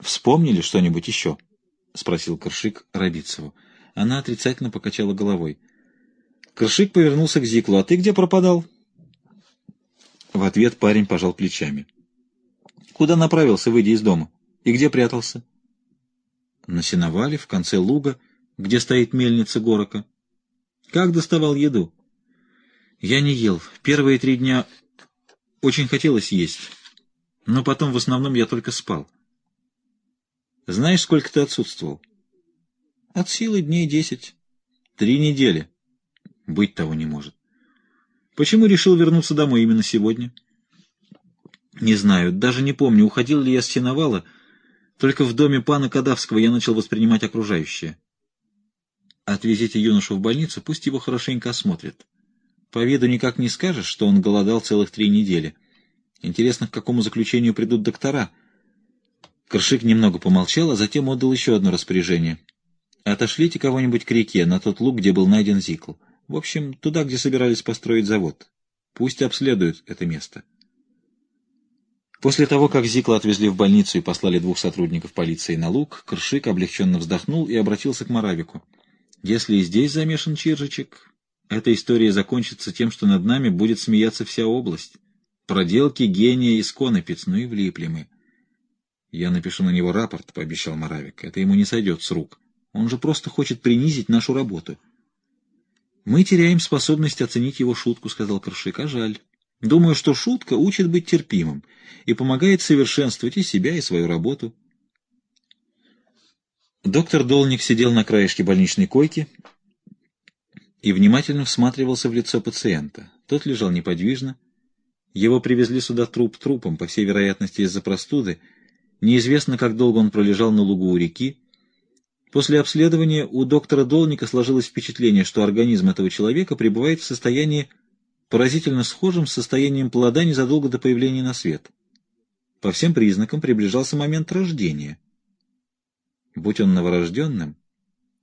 Вспомнили что-нибудь еще? — спросил Коршик Рабицеву. Она отрицательно покачала головой. Коршик повернулся к Зиклу. «А ты где пропадал?» В ответ парень пожал плечами. «Куда направился, выйдя из дома? И где прятался?» «На сеновале, в конце луга, где стоит мельница Горока». «Как доставал еду?» «Я не ел. Первые три дня очень хотелось есть, но потом в основном я только спал». «Знаешь, сколько ты отсутствовал?» «От силы дней десять. Три недели». Быть того не может. Почему решил вернуться домой именно сегодня? Не знаю, даже не помню, уходил ли я с сеновала. Только в доме пана Кадавского я начал воспринимать окружающее. Отвезите юношу в больницу, пусть его хорошенько осмотрят. По виду никак не скажешь, что он голодал целых три недели. Интересно, к какому заключению придут доктора. Кршик немного помолчал, а затем отдал еще одно распоряжение. Отошлите кого-нибудь к реке, на тот луг, где был найден Зикл. В общем, туда, где собирались построить завод. Пусть обследуют это место. После того, как Зикла отвезли в больницу и послали двух сотрудников полиции на луг, Кршик облегченно вздохнул и обратился к Моравику. «Если и здесь замешан Чиржичек, эта история закончится тем, что над нами будет смеяться вся область. Проделки гения из Конопец, ну и влипли мы». «Я напишу на него рапорт», — пообещал Моравик. «Это ему не сойдет с рук. Он же просто хочет принизить нашу работу». «Мы теряем способность оценить его шутку», — сказал Коршик, — «а жаль. Думаю, что шутка учит быть терпимым и помогает совершенствовать и себя, и свою работу». Доктор Долник сидел на краешке больничной койки и внимательно всматривался в лицо пациента. Тот лежал неподвижно. Его привезли сюда труп трупом, по всей вероятности из-за простуды. Неизвестно, как долго он пролежал на лугу у реки. После обследования у доктора Долника сложилось впечатление, что организм этого человека пребывает в состоянии поразительно схожем с состоянием плода незадолго до появления на свет. По всем признакам приближался момент рождения. Будь он новорожденным,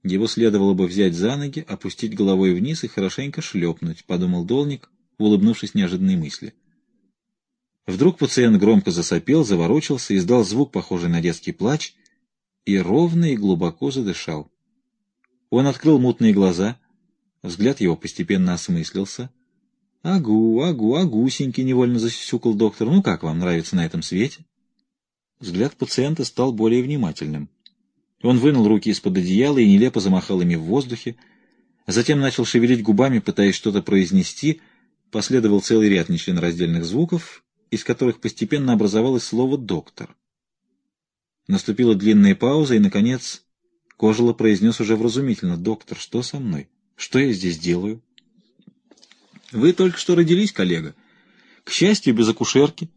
его следовало бы взять за ноги, опустить головой вниз и хорошенько шлепнуть, подумал Долник, улыбнувшись неожиданной мысли. Вдруг пациент громко засопел, заворочился, издал звук, похожий на детский плач — и ровно и глубоко задышал. Он открыл мутные глаза, взгляд его постепенно осмыслился. «Агу, агу, агусенький!» — невольно засюкал доктор. «Ну как вам нравится на этом свете?» Взгляд пациента стал более внимательным. Он вынул руки из-под одеяла и нелепо замахал ими в воздухе, затем начал шевелить губами, пытаясь что-то произнести, последовал целый ряд нечленораздельных звуков, из которых постепенно образовалось слово «доктор». Наступила длинная пауза, и, наконец, Кожела произнес уже вразумительно. «Доктор, что со мной? Что я здесь делаю?» «Вы только что родились, коллега. К счастью, без акушерки,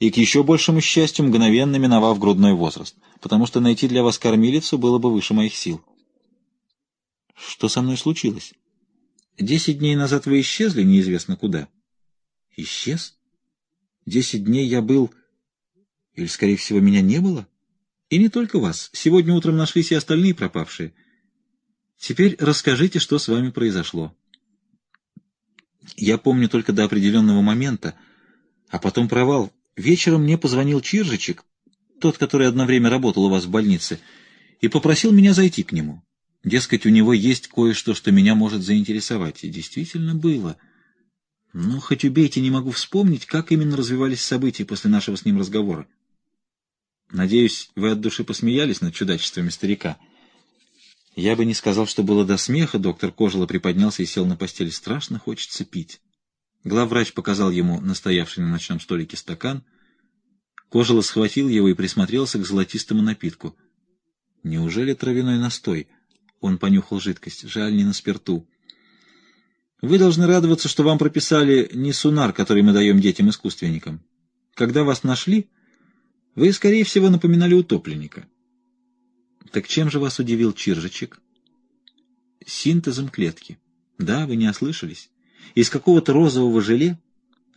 и к еще большему счастью, мгновенно миновав грудной возраст, потому что найти для вас кормилицу было бы выше моих сил». «Что со мной случилось?» «Десять дней назад вы исчезли неизвестно куда». «Исчез? Десять дней я был... Или, скорее всего, меня не было?» И не только вас. Сегодня утром нашлись и остальные пропавшие. Теперь расскажите, что с вами произошло. Я помню только до определенного момента, а потом провал. Вечером мне позвонил Чиржичек, тот, который одно время работал у вас в больнице, и попросил меня зайти к нему. Дескать, у него есть кое-что, что меня может заинтересовать. И действительно было. Но хоть убейте, не могу вспомнить, как именно развивались события после нашего с ним разговора. Надеюсь, вы от души посмеялись над чудачествами старика. Я бы не сказал, что было до смеха. Доктор Кожела приподнялся и сел на постель. Страшно хочется пить. Главврач показал ему настоявший на ночном столике стакан. Кожела схватил его и присмотрелся к золотистому напитку. Неужели травяной настой? Он понюхал жидкость. Жаль, не на спирту. Вы должны радоваться, что вам прописали не сунар, который мы даем детям-искусственникам. Когда вас нашли, вы, скорее всего, напоминали утопленника. Так чем же вас удивил Чиржичек? Синтезом клетки. Да, вы не ослышались. Из какого-то розового желе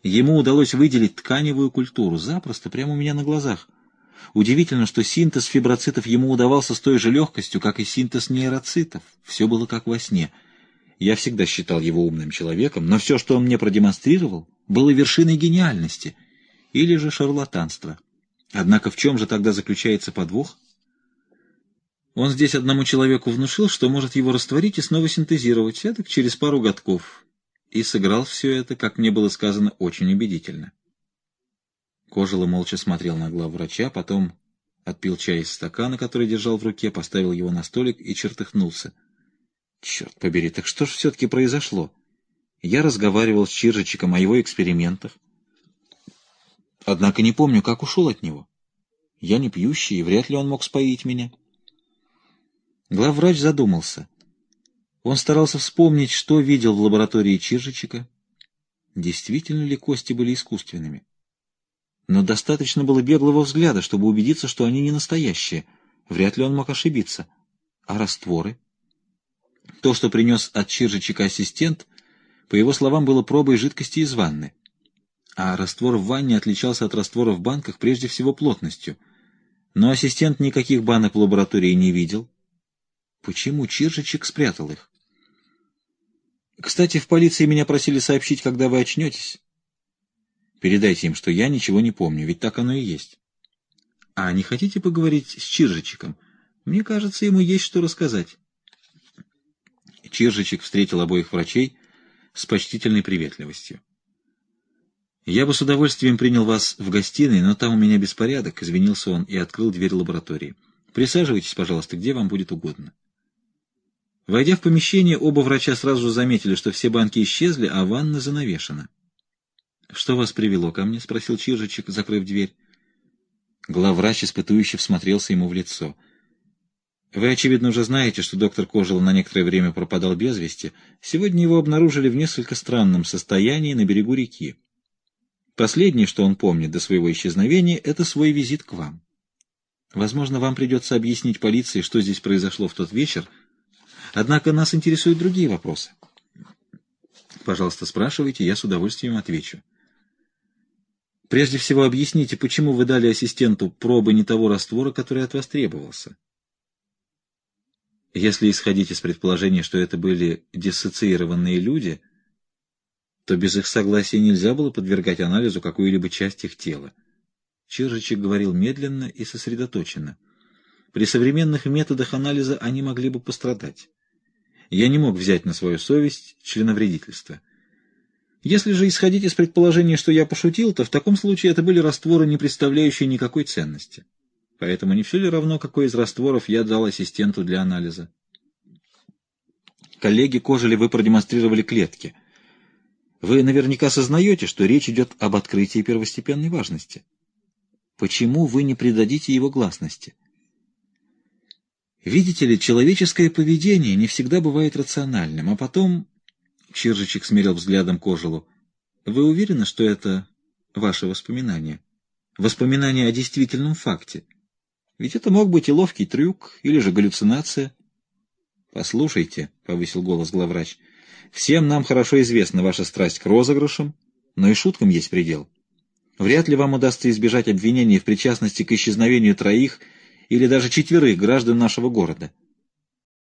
ему удалось выделить тканевую культуру, запросто, прямо у меня на глазах. Удивительно, что синтез фиброцитов ему удавался с той же легкостью, как и синтез нейроцитов. Все было как во сне. Я всегда считал его умным человеком, но все, что он мне продемонстрировал, было вершиной гениальности или же шарлатанства. Однако в чем же тогда заключается подвох? Он здесь одному человеку внушил, что может его растворить и снова синтезировать, это через пару годков. И сыграл все это, как мне было сказано, очень убедительно. Кожила молча смотрел на главврача, потом отпил чай из стакана, который держал в руке, поставил его на столик и чертыхнулся. Черт побери, так что же все-таки произошло? Я разговаривал с Чиржичиком о его экспериментах. Однако не помню, как ушел от него. Я не пьющий, и вряд ли он мог споить меня. Главврач задумался. Он старался вспомнить, что видел в лаборатории Чиржичика. Действительно ли кости были искусственными? Но достаточно было беглого взгляда, чтобы убедиться, что они не настоящие. Вряд ли он мог ошибиться. А растворы? То, что принес от Чиржичика ассистент, по его словам, было пробой жидкости из ванны. А раствор в ванне отличался от раствора в банках прежде всего плотностью. Но ассистент никаких банок в лаборатории не видел. Почему Чиржичик спрятал их? Кстати, в полиции меня просили сообщить, когда вы очнетесь. Передайте им, что я ничего не помню, ведь так оно и есть. А не хотите поговорить с Чиржичиком? Мне кажется, ему есть что рассказать. Чиржичек встретил обоих врачей с почтительной приветливостью. «Я бы с удовольствием принял вас в гостиной, но там у меня беспорядок», — извинился он и открыл дверь лаборатории. «Присаживайтесь, пожалуйста, где вам будет угодно». Войдя в помещение, оба врача сразу заметили, что все банки исчезли, а ванна занавешена. «Что вас привело ко мне?» — спросил Чижичек, закрыв дверь. Главврач испытующе всмотрелся ему в лицо — вы, очевидно, уже знаете, что доктор Кожел на некоторое время пропадал без вести. Сегодня его обнаружили в несколько странном состоянии на берегу реки. Последнее, что он помнит до своего исчезновения, это свой визит к вам. Возможно, вам придется объяснить полиции, что здесь произошло в тот вечер, однако нас интересуют другие вопросы. Пожалуйста, спрашивайте, я с удовольствием отвечу. Прежде всего, объясните, почему вы дали ассистенту пробы не того раствора, который от вас требовался. Если исходить из предположения, что это были диссоциированные люди, то без их согласия нельзя было подвергать анализу какую-либо часть их тела. Чижичек говорил медленно и сосредоточенно. При современных методах анализа они могли бы пострадать. Я не мог взять на свою совесть членовредительство. Если же исходить из предположения, что я пошутил, то в таком случае это были растворы, не представляющие никакой ценности. Поэтому не все ли равно, какой из растворов я дал ассистенту для анализа? Коллеги Кожели вы продемонстрировали клетки. Вы наверняка осознаете, что речь идет об открытии первостепенной важности. Почему вы не придадите его гласности? Видите ли, человеческое поведение не всегда бывает рациональным, а потом... Чиржичек смерил взглядом Кожелу. Вы уверены, что это ваше воспоминание? Воспоминание о действительном факте? Ведь это мог быть и ловкий трюк, или же галлюцинация. «Послушайте», — повысил голос главврач, — «всем нам хорошо известна ваша страсть к розыгрышам, но и шуткам есть предел. Вряд ли вам удастся избежать обвинений в причастности к исчезновению троих или даже четверых граждан нашего города.